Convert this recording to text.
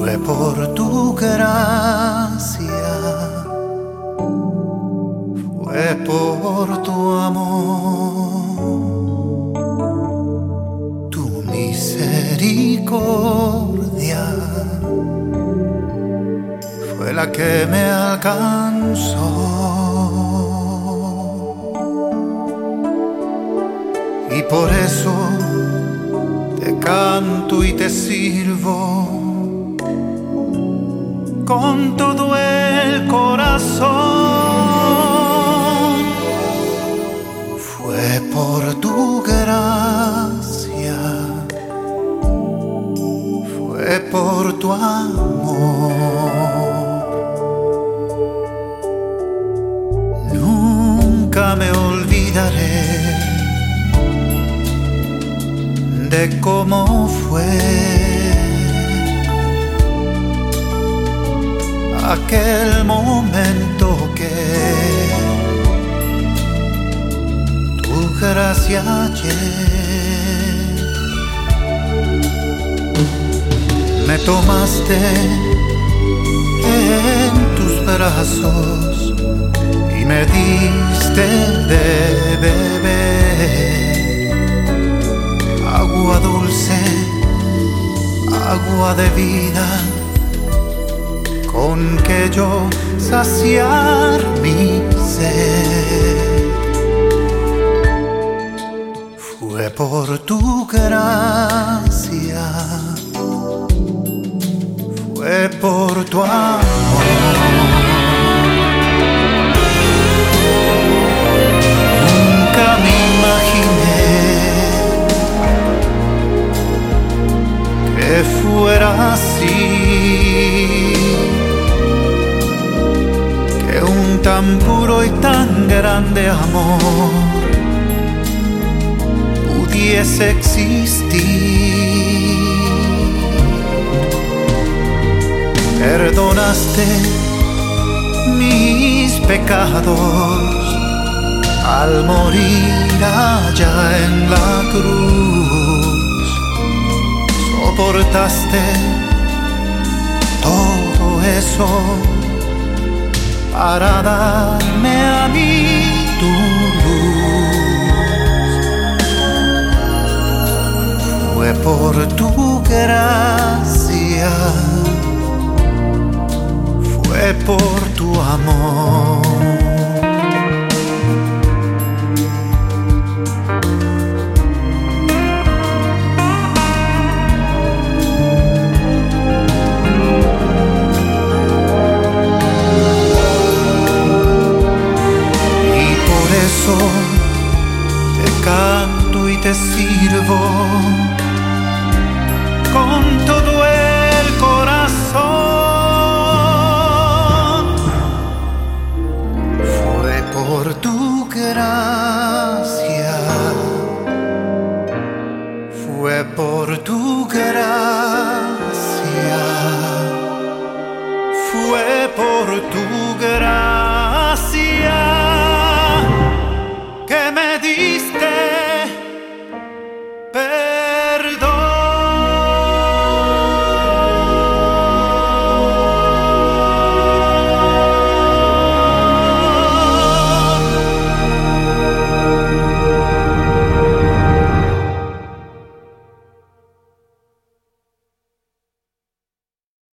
Fue por tu gracia, fue por tu amor, tu misericordia fue la que me alcanzó. Y por eso te canto y te sirvo con todo el corazón. Fue por tu gracia, fue por tu amor. Nunca me olvidaré de cómo fue aquel momento que tu gracia ayer me tomaste en tus brazos y me diste de beber. Agua dulce, agua de vida, con que yo saciar mi sed. Fue por tu gracia, fue por tu amor. Un tan puro y tan grande amor pudiese existir. Perdonaste mis pecados al morir allá en la cruz soportaste todo eso para darme a mí tu luz. Fue por tu gracia, fue por tu amor. corazón, te canto y te sirvo.